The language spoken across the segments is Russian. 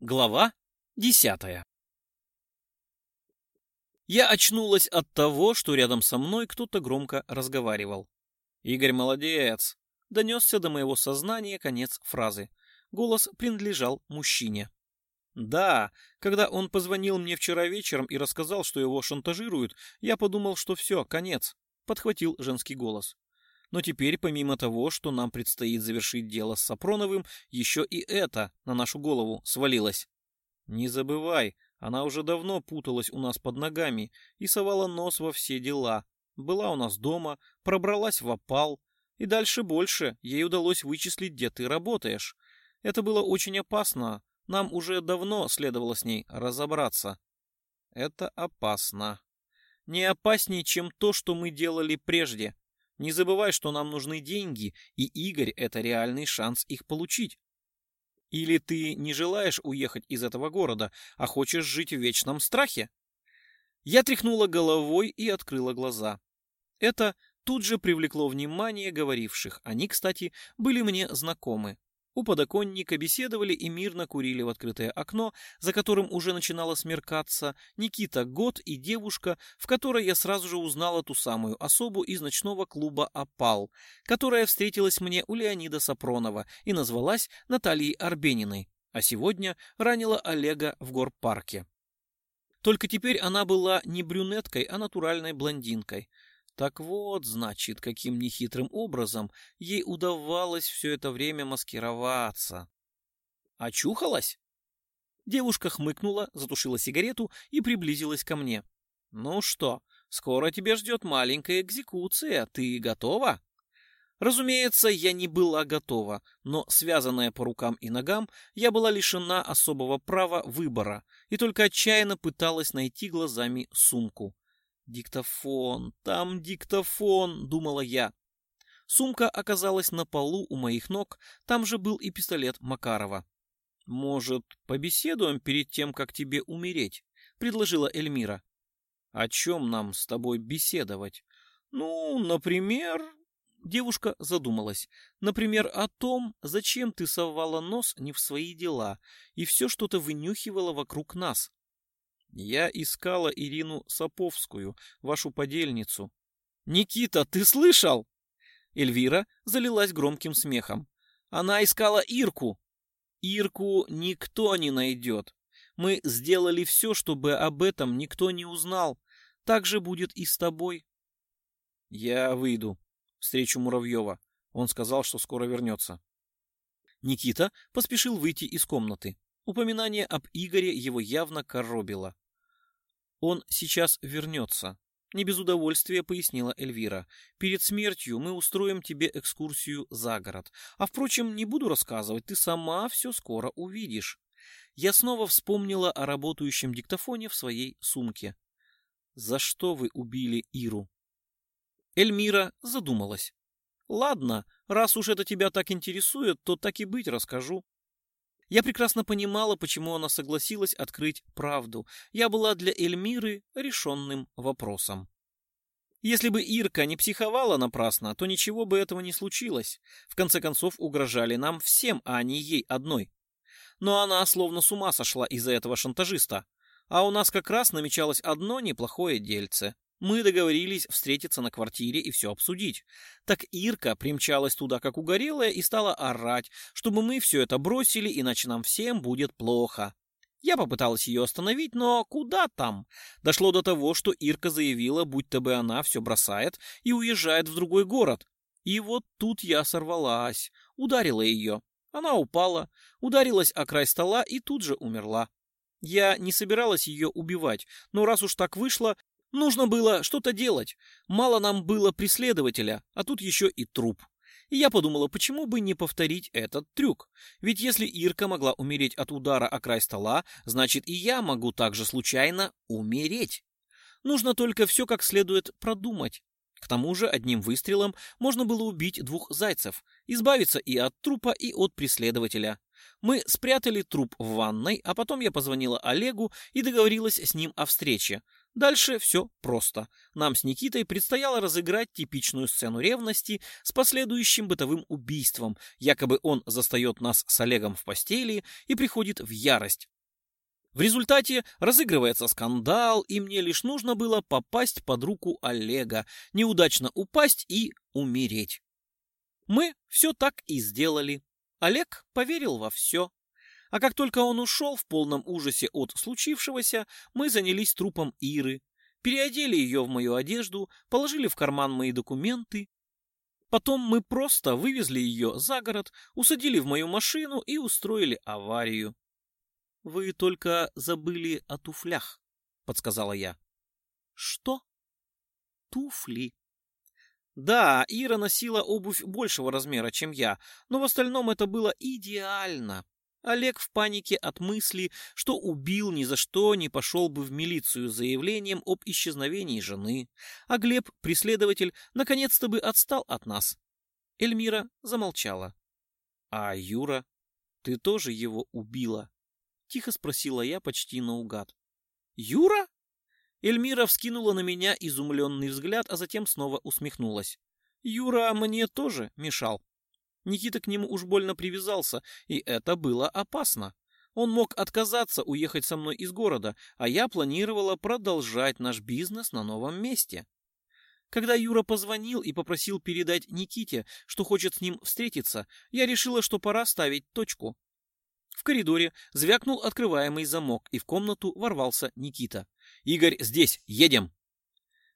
Глава десятая Я очнулась от того, что рядом со мной кто-то громко разговаривал. «Игорь молодец!» — донесся до моего сознания конец фразы. Голос принадлежал мужчине. Да, когда он позвонил мне вчера вечером и рассказал, что его шантажируют, я подумал, что все, конец, — подхватил женский голос. Но теперь, помимо того, что нам предстоит завершить дело с Сапроновым, еще и это на нашу голову свалилось. Не забывай, она уже давно путалась у нас под ногами и совала нос во все дела. Была у нас дома, пробралась в опал, и дальше больше ей удалось вычислить, где ты работаешь. Это было очень опасно, нам уже давно следовало с ней разобраться. Это опасно. Не опаснее, чем то, что мы делали прежде. Не забывай, что нам нужны деньги, и Игорь — это реальный шанс их получить. Или ты не желаешь уехать из этого города, а хочешь жить в вечном страхе? Я тряхнула головой и открыла глаза. Это тут же привлекло внимание говоривших. Они, кстати, были мне знакомы. У подоконника беседовали и мирно курили в открытое окно, за которым уже начинало смеркаться, Никита Год и девушка, в которой я сразу же узнала ту самую особу из ночного клуба «Опал», которая встретилась мне у Леонида Сапронова и назвалась Натальей Арбениной, а сегодня ранила Олега в горпарке. Только теперь она была не брюнеткой, а натуральной блондинкой – так вот, значит, каким нехитрым образом ей удавалось все это время маскироваться. Очухалась? Девушка хмыкнула, затушила сигарету и приблизилась ко мне. «Ну что, скоро тебя ждет маленькая экзекуция. Ты готова?» Разумеется, я не была готова, но, связанная по рукам и ногам, я была лишена особого права выбора и только отчаянно пыталась найти глазами сумку. «Диктофон, там диктофон», — думала я. Сумка оказалась на полу у моих ног, там же был и пистолет Макарова. «Может, побеседуем перед тем, как тебе умереть?» — предложила Эльмира. «О чем нам с тобой беседовать?» «Ну, например...» Девушка задумалась. «Например, о том, зачем ты совала нос не в свои дела и все что-то вынюхивала вокруг нас. Я искала Ирину Саповскую, вашу подельницу. Никита, ты слышал? Эльвира залилась громким смехом. Она искала Ирку. Ирку никто не найдет. Мы сделали все, чтобы об этом никто не узнал. Так же будет и с тобой. Я выйду. Встречу Муравьева. Он сказал, что скоро вернется. Никита поспешил выйти из комнаты. Упоминание об Игоре его явно коробило. «Он сейчас вернется», — не без удовольствия пояснила Эльвира. «Перед смертью мы устроим тебе экскурсию за город. А, впрочем, не буду рассказывать, ты сама все скоро увидишь». Я снова вспомнила о работающем диктофоне в своей сумке. «За что вы убили Иру?» Эльмира задумалась. «Ладно, раз уж это тебя так интересует, то так и быть расскажу. Я прекрасно понимала, почему она согласилась открыть правду. Я была для Эльмиры решенным вопросом. Если бы Ирка не психовала напрасно, то ничего бы этого не случилось. В конце концов, угрожали нам всем, а не ей одной. Но она словно с ума сошла из-за этого шантажиста. А у нас как раз намечалось одно неплохое дельце. Мы договорились встретиться на квартире и все обсудить. Так Ирка примчалась туда как угорелая и стала орать, чтобы мы все это бросили, иначе нам всем будет плохо. Я попыталась ее остановить, но куда там? Дошло до того, что Ирка заявила, будто бы она все бросает и уезжает в другой город. И вот тут я сорвалась, ударила ее. Она упала, ударилась о край стола и тут же умерла. Я не собиралась ее убивать, но раз уж так вышло, Нужно было что-то делать. Мало нам было преследователя, а тут еще и труп. И я подумала, почему бы не повторить этот трюк? Ведь если Ирка могла умереть от удара о край стола, значит и я могу также случайно умереть. Нужно только все как следует продумать. К тому же одним выстрелом можно было убить двух зайцев, избавиться и от трупа, и от преследователя. Мы спрятали труп в ванной, а потом я позвонила Олегу и договорилась с ним о встрече. Дальше все просто. Нам с Никитой предстояло разыграть типичную сцену ревности с последующим бытовым убийством. Якобы он застает нас с Олегом в постели и приходит в ярость. В результате разыгрывается скандал, и мне лишь нужно было попасть под руку Олега, неудачно упасть и умереть. Мы все так и сделали. Олег поверил во все. А как только он ушел в полном ужасе от случившегося, мы занялись трупом Иры, переодели ее в мою одежду, положили в карман мои документы. Потом мы просто вывезли ее за город, усадили в мою машину и устроили аварию. «Вы только забыли о туфлях», — подсказала я. «Что?» «Туфли», да, Ира носила обувь большего размера, чем я, но в остальном это было идеально. Олег в панике от мысли, что убил ни за что не пошел бы в милицию с заявлением об исчезновении жены, а Глеб, преследователь, наконец-то бы отстал от нас. Эльмира замолчала. «А Юра, ты тоже его убила?» — тихо спросила я почти наугад. «Юра?» Эльмира вскинула на меня изумленный взгляд, а затем снова усмехнулась. Юра мне тоже мешал. Никита к нему уж больно привязался, и это было опасно. Он мог отказаться уехать со мной из города, а я планировала продолжать наш бизнес на новом месте. Когда Юра позвонил и попросил передать Никите, что хочет с ним встретиться, я решила, что пора ставить точку. В коридоре звякнул открываемый замок, и в комнату ворвался Никита. «Игорь, здесь! Едем!»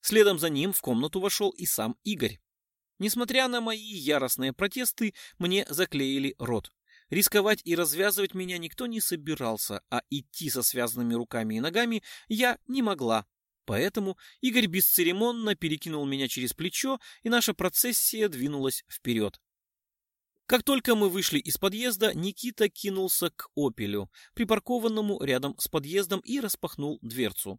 Следом за ним в комнату вошел и сам Игорь. Несмотря на мои яростные протесты, мне заклеили рот. Рисковать и развязывать меня никто не собирался, а идти со связанными руками и ногами я не могла. Поэтому Игорь бесцеремонно перекинул меня через плечо, и наша процессия двинулась вперед. Как только мы вышли из подъезда, Никита кинулся к «Опелю», припаркованному рядом с подъездом, и распахнул дверцу.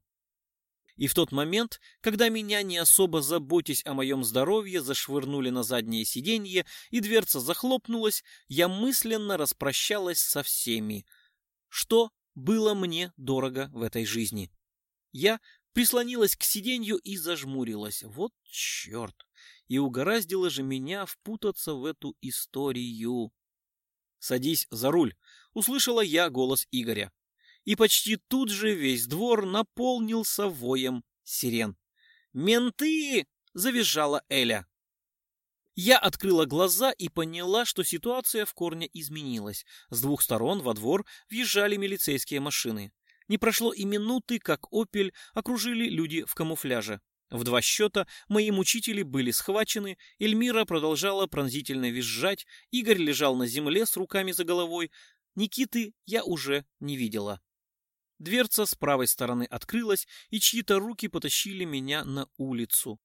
И в тот момент, когда меня, не особо заботясь о моем здоровье, зашвырнули на заднее сиденье и дверца захлопнулась, я мысленно распрощалась со всеми. Что было мне дорого в этой жизни? Я прислонилась к сиденью и зажмурилась. Вот черт! И угораздило же меня впутаться в эту историю. «Садись за руль!» — услышала я голос Игоря. И почти тут же весь двор наполнился воем сирен. «Менты!» — завизжала Эля. Я открыла глаза и поняла, что ситуация в корне изменилась. С двух сторон во двор въезжали милицейские машины. Не прошло и минуты, как «Опель» окружили люди в камуфляже. В два счета мои мучители были схвачены, Эльмира продолжала пронзительно визжать, Игорь лежал на земле с руками за головой, Никиты я уже не видела. Дверца с правой стороны открылась, и чьи-то руки потащили меня на улицу.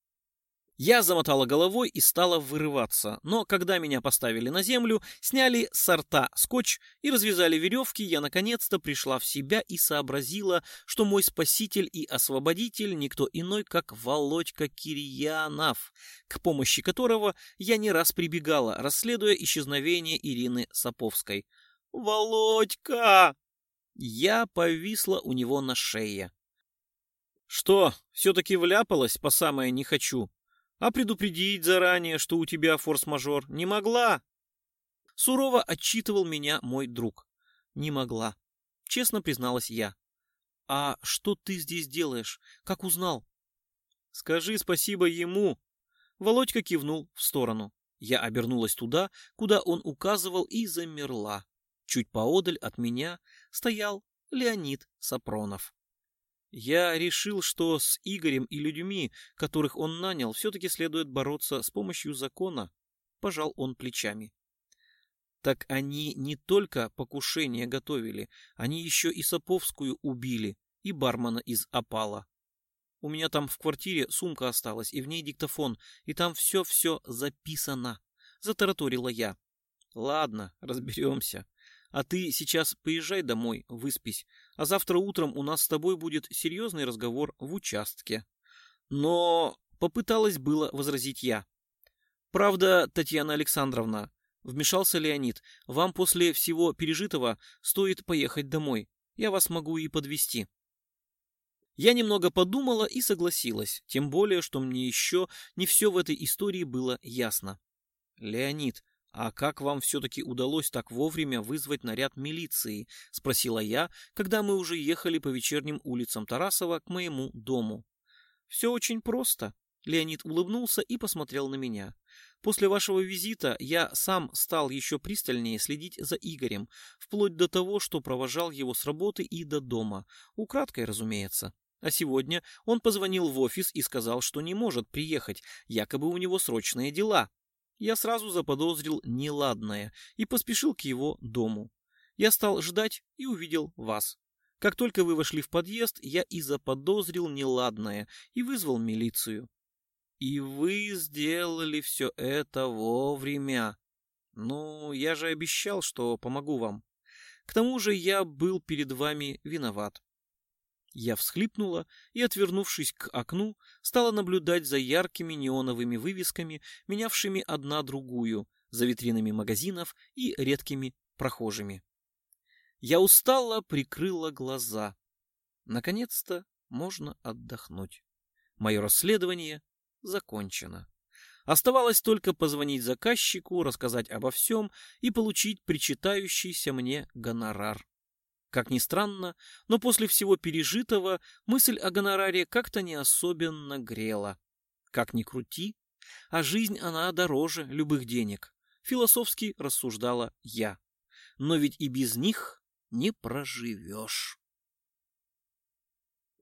Я замотала головой и стала вырываться, но когда меня поставили на землю, сняли с рта скотч и развязали веревки, я наконец-то пришла в себя и сообразила, что мой спаситель и освободитель никто иной, как Володька Кирьянов, к помощи которого я не раз прибегала, расследуя исчезновение Ирины Саповской. «Володька!» Я повисла у него на шее. «Что, все-таки вляпалась по самое не хочу?» А предупредить заранее, что у тебя форс-мажор, не могла? Сурово отчитывал меня мой друг. Не могла. Честно призналась я. А что ты здесь делаешь? Как узнал? Скажи спасибо ему. Володька кивнул в сторону. Я обернулась туда, куда он указывал, и замерла. Чуть поодаль от меня стоял Леонид Сапронов. Я решил, что с Игорем и людьми, которых он нанял, все-таки следует бороться с помощью закона. Пожал он плечами. Так они не только покушение готовили, они еще и Саповскую убили, и бармена из опала. У меня там в квартире сумка осталась, и в ней диктофон, и там все-все записано. Затараторила я. Ладно, разберемся. А ты сейчас поезжай домой, выспись, а завтра утром у нас с тобой будет серьезный разговор в участке. Но попыталась было возразить я. Правда, Татьяна Александровна, вмешался Леонид, вам после всего пережитого стоит поехать домой. Я вас могу и подвести. Я немного подумала и согласилась, тем более, что мне еще не все в этой истории было ясно. Леонид, а как вам все-таки удалось так вовремя вызвать наряд милиции? Спросила я, когда мы уже ехали по вечерним улицам Тарасова к моему дому. Все очень просто. Леонид улыбнулся и посмотрел на меня. После вашего визита я сам стал еще пристальнее следить за Игорем, вплоть до того, что провожал его с работы и до дома. Украдкой, разумеется. А сегодня он позвонил в офис и сказал, что не может приехать, якобы у него срочные дела. Я сразу заподозрил неладное и поспешил к его дому. Я стал ждать и увидел вас. Как только вы вошли в подъезд, я и заподозрил неладное и вызвал милицию. И вы сделали все это вовремя. Ну, я же обещал, что помогу вам. К тому же я был перед вами виноват. Я всхлипнула и, отвернувшись к окну, стала наблюдать за яркими неоновыми вывесками, менявшими одна другую, за витринами магазинов и редкими прохожими. Я устало прикрыла глаза. Наконец-то можно отдохнуть. Мое расследование закончено. Оставалось только позвонить заказчику, рассказать обо всем и получить причитающийся мне гонорар. Как ни странно, но после всего пережитого мысль о гонораре как-то не особенно грела. Как ни крути, а жизнь она дороже любых денег, философски рассуждала я. Но ведь и без них не проживешь.